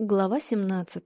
Глава 17.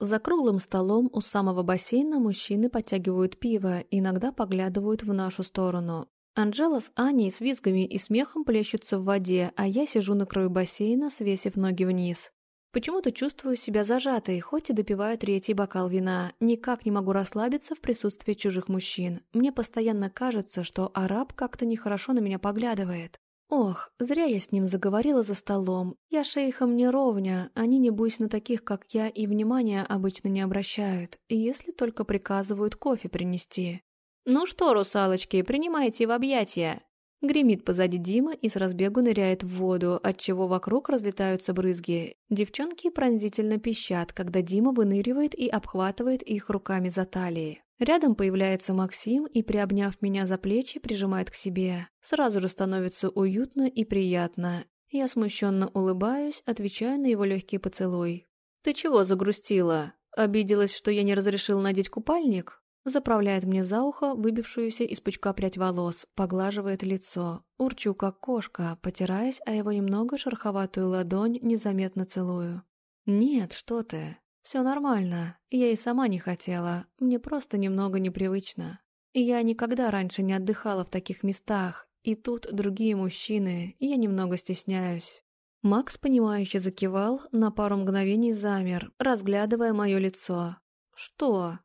За круглым столом у самого бассейна мужчины подтягивают пиво, иногда поглядывают в нашу сторону. Анжела с Аней с визгами и смехом плещутся в воде, а я сижу на краю бассейна, свесив ноги вниз. Почему-то чувствую себя зажатой, хоть и допиваю третий бокал вина. Никак не могу расслабиться в присутствии чужих мужчин. Мне постоянно кажется, что араб как-то нехорошо на меня поглядывает. Ох, зря я с ним заговорила за столом. Я шейхам не ровня, они, небось, на таких, как я, и внимания обычно не обращают, если только приказывают кофе принести. «Ну что, русалочки, принимайте в объятия!» Гремит позади Дима и с разбегу ныряет в воду, отчего вокруг разлетаются брызги. Девчонки пронзительно пищат, когда Дима выныривает и обхватывает их руками за талии. Рядом появляется Максим и, приобняв меня за плечи, прижимает к себе. Сразу же становится уютно и приятно. Я смущенно улыбаюсь, отвечаю на его легкий поцелуй. «Ты чего загрустила? Обиделась, что я не разрешил надеть купальник?» Заправляет мне за ухо выбившуюся из пучка прядь волос, поглаживает лицо. Урчу, как кошка, потираясь, а его немного шероховатую ладонь незаметно целую. «Нет, что ты. Все нормально, я и сама не хотела, мне просто немного непривычно. Я никогда раньше не отдыхала в таких местах, и тут другие мужчины, я немного стесняюсь. Макс, понимающе закивал, на пару мгновений замер, разглядывая мое лицо. «Что?»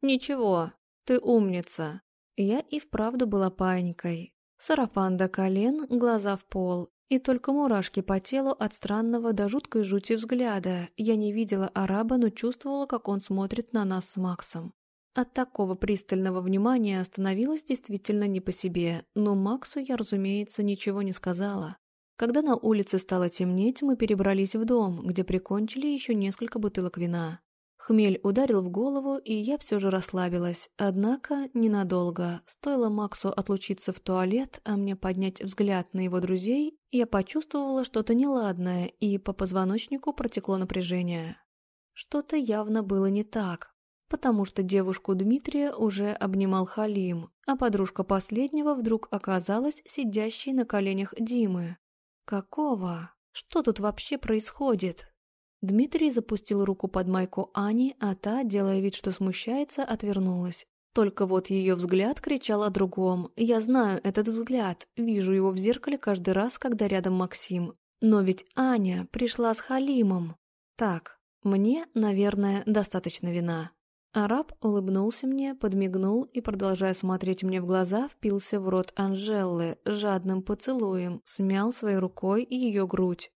«Ничего, ты умница». Я и вправду была паникой. Сарафан до колен, глаза в пол, и только мурашки по телу от странного до жуткой жути взгляда. Я не видела араба, но чувствовала, как он смотрит на нас с Максом. От такого пристального внимания становилось действительно не по себе, но Максу я, разумеется, ничего не сказала. Когда на улице стало темнеть, мы перебрались в дом, где прикончили еще несколько бутылок вина. Хмель ударил в голову, и я все же расслабилась. Однако ненадолго. Стоило Максу отлучиться в туалет, а мне поднять взгляд на его друзей, я почувствовала что-то неладное, и по позвоночнику протекло напряжение. Что-то явно было не так, потому что девушку Дмитрия уже обнимал Халим, а подружка последнего вдруг оказалась сидящей на коленях Димы. Какого? Что тут вообще происходит? Дмитрий запустил руку под майку Ани, а та, делая вид, что смущается, отвернулась. Только вот ее взгляд кричал о другом. Я знаю этот взгляд, вижу его в зеркале каждый раз, когда рядом Максим. Но ведь Аня пришла с Халимом. Так, мне, наверное, достаточно вина. Араб улыбнулся мне, подмигнул и, продолжая смотреть мне в глаза, впился в рот Анжеллы жадным поцелуем, смял своей рукой ее грудь.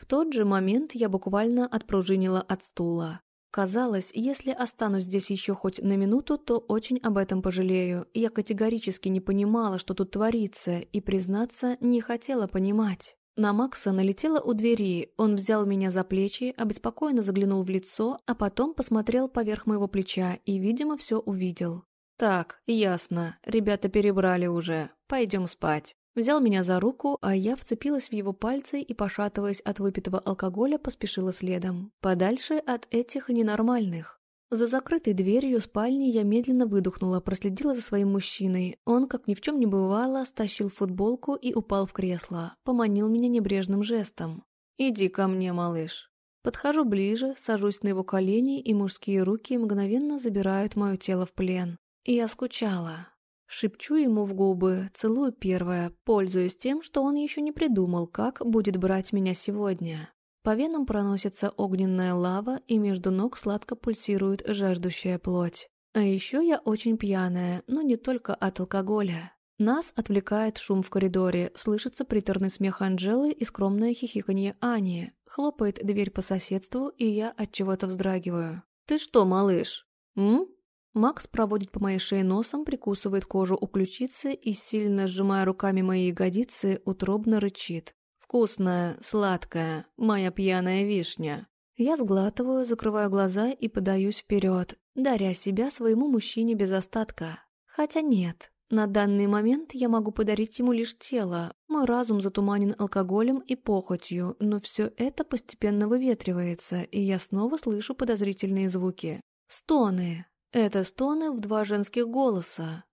В тот же момент я буквально отпружинила от стула. Казалось, если останусь здесь еще хоть на минуту, то очень об этом пожалею. Я категорически не понимала, что тут творится, и, признаться, не хотела понимать. На Макса налетела у двери, он взял меня за плечи, обеспокоенно заглянул в лицо, а потом посмотрел поверх моего плеча и, видимо, все увидел. «Так, ясно, ребята перебрали уже, пойдем спать». Взял меня за руку, а я вцепилась в его пальцы и, пошатываясь от выпитого алкоголя, поспешила следом. Подальше от этих ненормальных. За закрытой дверью спальни я медленно выдохнула, проследила за своим мужчиной. Он, как ни в чем не бывало, стащил футболку и упал в кресло. Поманил меня небрежным жестом. «Иди ко мне, малыш». Подхожу ближе, сажусь на его колени, и мужские руки мгновенно забирают мое тело в плен. И я скучала. Шепчу ему в губы, целую первое, пользуясь тем, что он еще не придумал, как будет брать меня сегодня. По венам проносится огненная лава, и между ног сладко пульсирует жаждущая плоть. А еще я очень пьяная, но не только от алкоголя. Нас отвлекает шум в коридоре, слышится приторный смех Анжелы и скромное хихиканье Ани. Хлопает дверь по соседству, и я от чего-то вздрагиваю. «Ты что, малыш?» «М?» Макс проводит по моей шее носом, прикусывает кожу у ключицы и, сильно сжимая руками мои ягодицы, утробно рычит. «Вкусная, сладкая, моя пьяная вишня». Я сглатываю, закрываю глаза и подаюсь вперед, даря себя своему мужчине без остатка. Хотя нет, на данный момент я могу подарить ему лишь тело. Мой разум затуманен алкоголем и похотью, но все это постепенно выветривается, и я снова слышу подозрительные звуки. Стоны, это стоны в два женских голоса.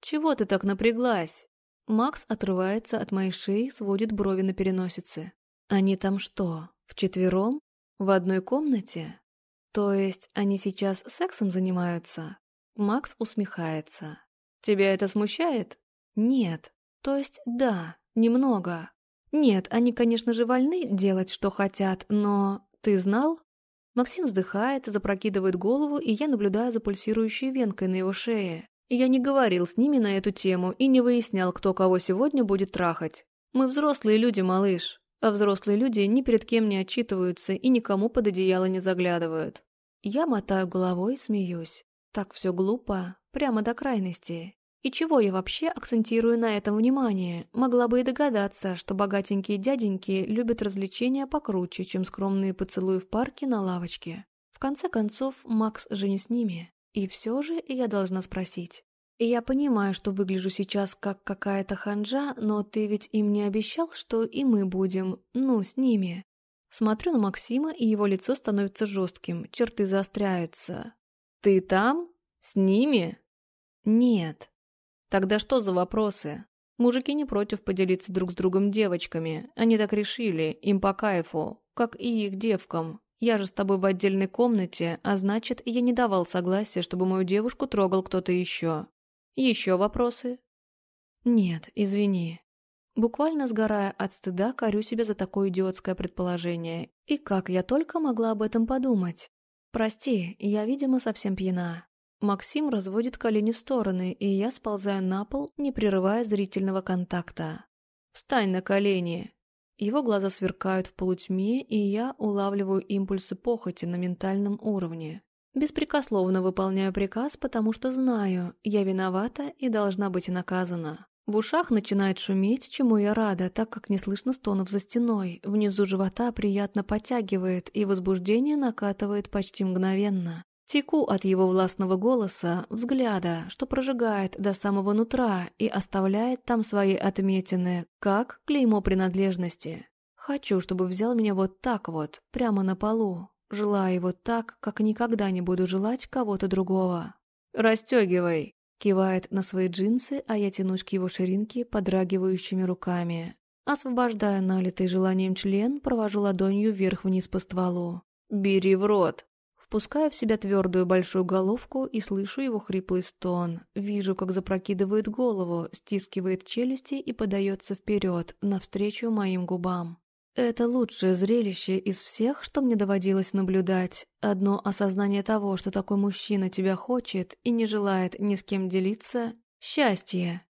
«Чего ты так напряглась?» Макс отрывается от моей шеи, сводит брови на переносице. «Они там что, вчетвером?» В одной комнате? То есть они сейчас сексом занимаются? Макс усмехается. Тебя это смущает? Нет. То есть да, немного. Нет, они, конечно же, вольны делать, что хотят, но... Ты знал? Максим вздыхает, запрокидывает голову, и я наблюдаю за пульсирующей венкой на его шее. Я не говорил с ними на эту тему и не выяснял, кто кого сегодня будет трахать. Мы взрослые люди, малыш. А взрослые люди ни перед кем не отчитываются и никому под одеяло не заглядывают. Я мотаю головой и смеюсь. Так все глупо, прямо до крайности. И чего я вообще акцентирую на этом внимание? Могла бы и догадаться, что богатенькие дяденьки любят развлечения покруче, чем скромные поцелуи в парке на лавочке. В конце концов, Макс же не с ними. И все же я должна спросить. И я понимаю, что выгляжу сейчас как какая-то ханжа, но ты ведь им не обещал, что и мы будем, ну, с ними. Смотрю на Максима, и его лицо становится жестким, черты заостряются. Ты там? С ними? Нет. Тогда что за вопросы? Мужики не против поделиться друг с другом девочками. Они так решили, им по кайфу, как и их девкам. Я же с тобой в отдельной комнате, а значит, я не давал согласия, чтобы мою девушку трогал кто-то еще. Еще вопросы? Нет, извини. Буквально сгорая от стыда, корю себя за такое идиотское предположение. И как я только могла об этом подумать? Прости, я, видимо, совсем пьяна. Максим разводит колени в стороны, и я сползаю на пол, не прерывая зрительного контакта. «Встань на колени!» Его глаза сверкают в полутьме, и я улавливаю импульсы похоти на ментальном уровне. Беспрекословно выполняю приказ, потому что знаю, я виновата и должна быть наказана. В ушах начинает шуметь, чему я рада, так как не слышно стонов за стеной. Внизу живота приятно подтягивает, и возбуждение накатывает почти мгновенно. Теку от его властного голоса, взгляда, что прожигает до самого нутра и оставляет там свои отметины, как клеймо принадлежности. Хочу, чтобы взял меня вот так вот, прямо на полу, Желаю его так, как никогда не буду желать кого-то другого. «Растегивай!» Кивает на свои джинсы, а я тянусь к его ширинке подрагивающими руками. Освобождая налитый желанием член, провожу ладонью вверх-вниз по стволу. «Бери в рот!» Впускаю в себя твердую большую головку и слышу его хриплый стон. Вижу, как запрокидывает голову, стискивает челюсти и подается вперед, навстречу моим губам. Это лучшее зрелище из всех, что мне доводилось наблюдать. Одно осознание того, что такой мужчина тебя хочет и не желает ни с кем делиться – счастье.